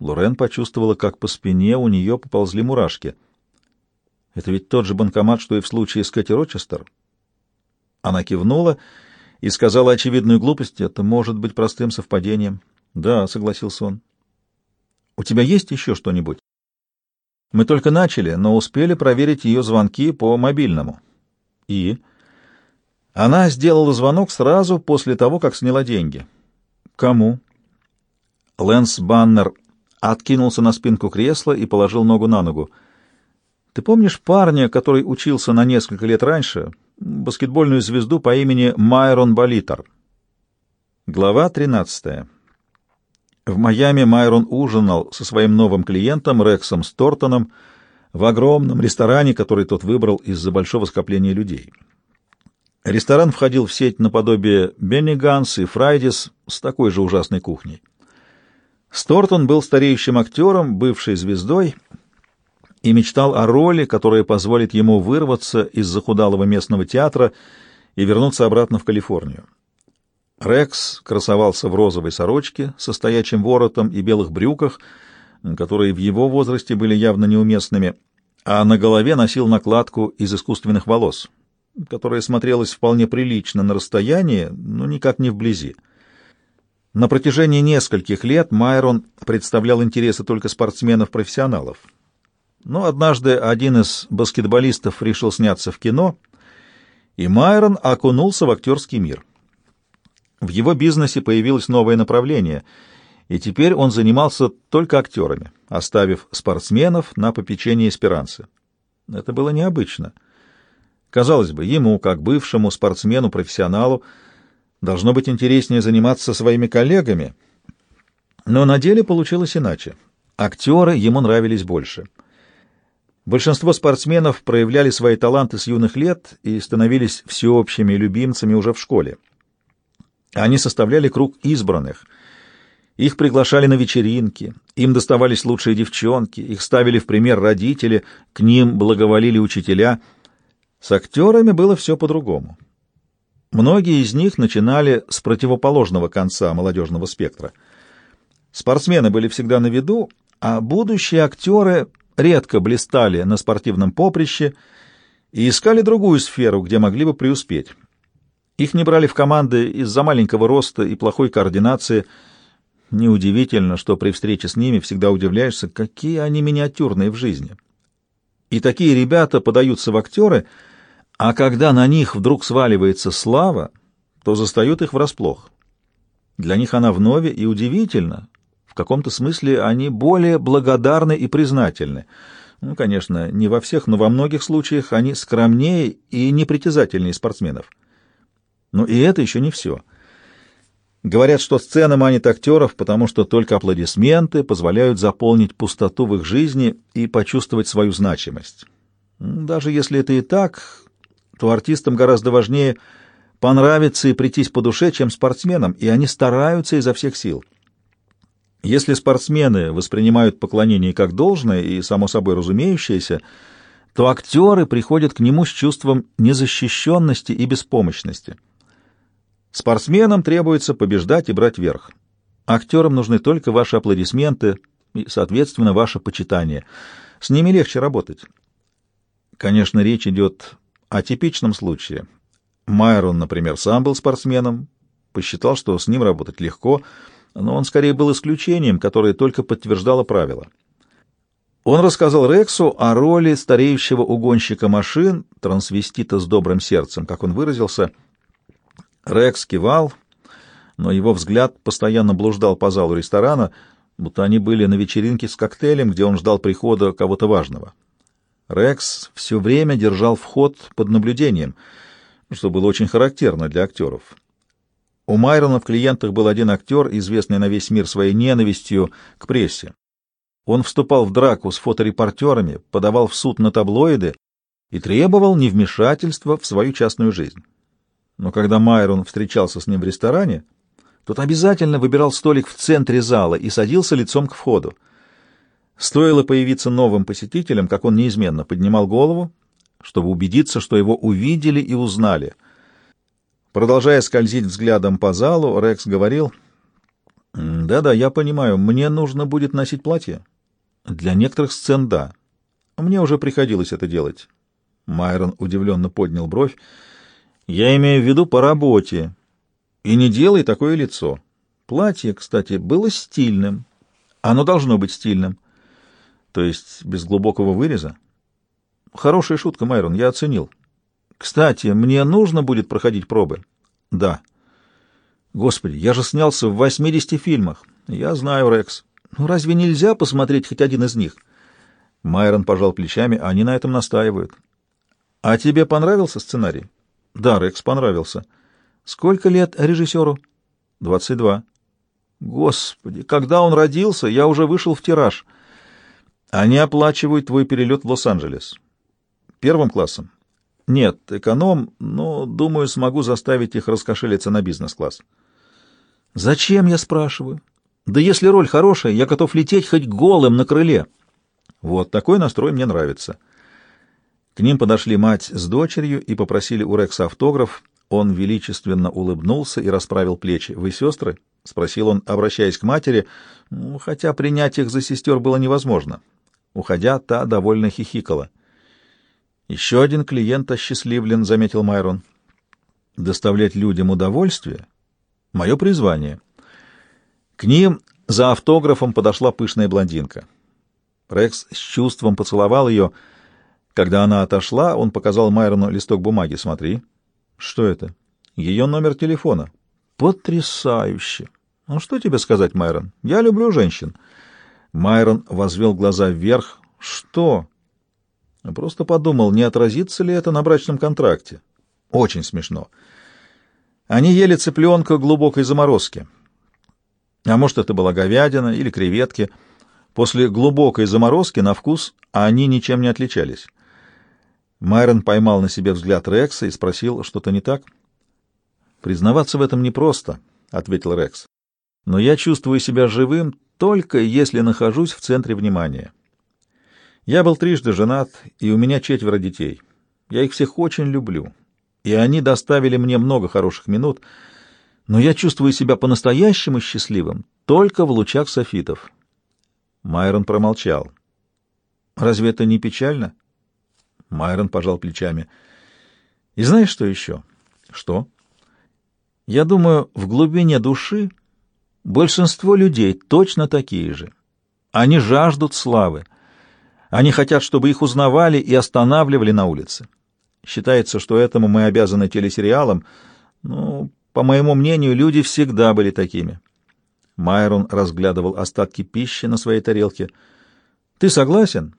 Лорен почувствовала, как по спине у нее поползли мурашки. «Это ведь тот же банкомат, что и в случае с Кэти Рочестер?» Она кивнула и сказала очевидную глупость. «Это может быть простым совпадением». «Да», — согласился он. «У тебя есть еще что-нибудь?» «Мы только начали, но успели проверить ее звонки по мобильному». «И?» Она сделала звонок сразу после того, как сняла деньги. «Кому?» Лэнс Баннер откинулся на спинку кресла и положил ногу на ногу. «Ты помнишь парня, который учился на несколько лет раньше, баскетбольную звезду по имени Майрон Болитер?» Глава 13. В Майами Майрон ужинал со своим новым клиентом Рексом Стортоном в огромном ресторане, который тот выбрал из-за большого скопления людей. Ресторан входил в сеть наподобие Бенниганс и Фрайдис с такой же ужасной кухней. Стортон был стареющим актером, бывшей звездой, и мечтал о роли, которая позволит ему вырваться из захудалого местного театра и вернуться обратно в Калифорнию. Рекс красовался в розовой сорочке со стоячим воротом и белых брюках, которые в его возрасте были явно неуместными, а на голове носил накладку из искусственных волос, которая смотрелась вполне прилично на расстоянии, но никак не вблизи. На протяжении нескольких лет Майрон представлял интересы только спортсменов-профессионалов. Но однажды один из баскетболистов решил сняться в кино, и Майрон окунулся в актерский мир. В его бизнесе появилось новое направление, и теперь он занимался только актерами, оставив спортсменов на попечение эсперанцы. Это было необычно. Казалось бы, ему, как бывшему спортсмену-профессионалу, Должно быть интереснее заниматься своими коллегами. Но на деле получилось иначе. Актеры ему нравились больше. Большинство спортсменов проявляли свои таланты с юных лет и становились всеобщими любимцами уже в школе. Они составляли круг избранных. Их приглашали на вечеринки, им доставались лучшие девчонки, их ставили в пример родители, к ним благоволили учителя. С актерами было все по-другому. Многие из них начинали с противоположного конца молодежного спектра. Спортсмены были всегда на виду, а будущие актеры редко блистали на спортивном поприще и искали другую сферу, где могли бы преуспеть. Их не брали в команды из-за маленького роста и плохой координации. Неудивительно, что при встрече с ними всегда удивляешься, какие они миниатюрные в жизни. И такие ребята подаются в актеры — а когда на них вдруг сваливается слава, то застают их врасплох. Для них она вновь и удивительна. В каком-то смысле они более благодарны и признательны. Ну, конечно, не во всех, но во многих случаях они скромнее и непритязательнее спортсменов. Но и это еще не все. Говорят, что сцена манит актеров, потому что только аплодисменты позволяют заполнить пустоту в их жизни и почувствовать свою значимость. Даже если это и так, то артистам гораздо важнее понравиться и прийтись по душе, чем спортсменам, и они стараются изо всех сил. Если спортсмены воспринимают поклонение как должное и, само собой, разумеющееся, то актеры приходят к нему с чувством незащищенности и беспомощности. Спортсменам требуется побеждать и брать верх. Актерам нужны только ваши аплодисменты и, соответственно, ваше почитание. С ними легче работать. Конечно, речь идет о типичном случае. Майрон, например, сам был спортсменом, посчитал, что с ним работать легко, но он скорее был исключением, которое только подтверждало правило. Он рассказал Рексу о роли стареющего угонщика машин, трансвестита с добрым сердцем, как он выразился. Рекс кивал, но его взгляд постоянно блуждал по залу ресторана, будто они были на вечеринке с коктейлем, где он ждал прихода кого-то важного. Рекс все время держал вход под наблюдением, что было очень характерно для актеров. У Майрона в клиентах был один актер, известный на весь мир своей ненавистью к прессе. Он вступал в драку с фоторепортерами, подавал в суд на таблоиды и требовал невмешательства в свою частную жизнь. Но когда Майрон встречался с ним в ресторане, тот обязательно выбирал столик в центре зала и садился лицом к входу. Стоило появиться новым посетителям, как он неизменно поднимал голову, чтобы убедиться, что его увидели и узнали. Продолжая скользить взглядом по залу, Рекс говорил, Да-да, я понимаю, мне нужно будет носить платье. Для некоторых сцен — да. Мне уже приходилось это делать. Майрон удивленно поднял бровь. Я имею в виду по работе. И не делай такое лицо. Платье, кстати, было стильным. Оно должно быть стильным. То есть без глубокого выреза? Хорошая шутка, Майрон, я оценил. Кстати, мне нужно будет проходить пробы? Да. Господи, я же снялся в 80 фильмах. Я знаю, Рекс. Ну разве нельзя посмотреть хоть один из них? Майрон пожал плечами, они на этом настаивают. А тебе понравился сценарий? Да, Рекс, понравился. Сколько лет режиссеру? Двадцать два. Господи, когда он родился, я уже вышел в тираж. Они оплачивают твой перелет в Лос-Анджелес. Первым классом? Нет, эконом, но, думаю, смогу заставить их раскошелиться на бизнес-класс. Зачем, я спрашиваю? Да если роль хорошая, я готов лететь хоть голым на крыле. Вот такой настрой мне нравится. К ним подошли мать с дочерью и попросили у Рекса автограф. Он величественно улыбнулся и расправил плечи. «Вы сестры?» — спросил он, обращаясь к матери, хотя принять их за сестер было невозможно. Уходя, та довольно хихикала. «Еще один клиент осчастливлен», — заметил Майрон. «Доставлять людям удовольствие — мое призвание». К ним за автографом подошла пышная блондинка. Рекс с чувством поцеловал ее. Когда она отошла, он показал Майрону листок бумаги. «Смотри». «Что это?» «Ее номер телефона». «Потрясающе!» «Ну что тебе сказать, Майрон? Я люблю женщин». Майрон возвел глаза вверх. «Что?» Просто подумал, не отразится ли это на брачном контракте. Очень смешно. Они ели цыпленка глубокой заморозки. А может, это была говядина или креветки. После глубокой заморозки на вкус они ничем не отличались. Майрон поймал на себе взгляд Рекса и спросил, что-то не так. «Признаваться в этом непросто», — ответил Рекс. «Но я чувствую себя живым только если нахожусь в центре внимания. Я был трижды женат, и у меня четверо детей. Я их всех очень люблю, и они доставили мне много хороших минут, но я чувствую себя по-настоящему счастливым только в лучах софитов». Майрон промолчал. «Разве это не печально?» Майрон пожал плечами. «И знаешь, что еще?» «Что?» «Я думаю, в глубине души большинство людей точно такие же. Они жаждут славы. Они хотят, чтобы их узнавали и останавливали на улице. Считается, что этому мы обязаны телесериалам, но, по моему мнению, люди всегда были такими». Майрон разглядывал остатки пищи на своей тарелке. «Ты согласен?»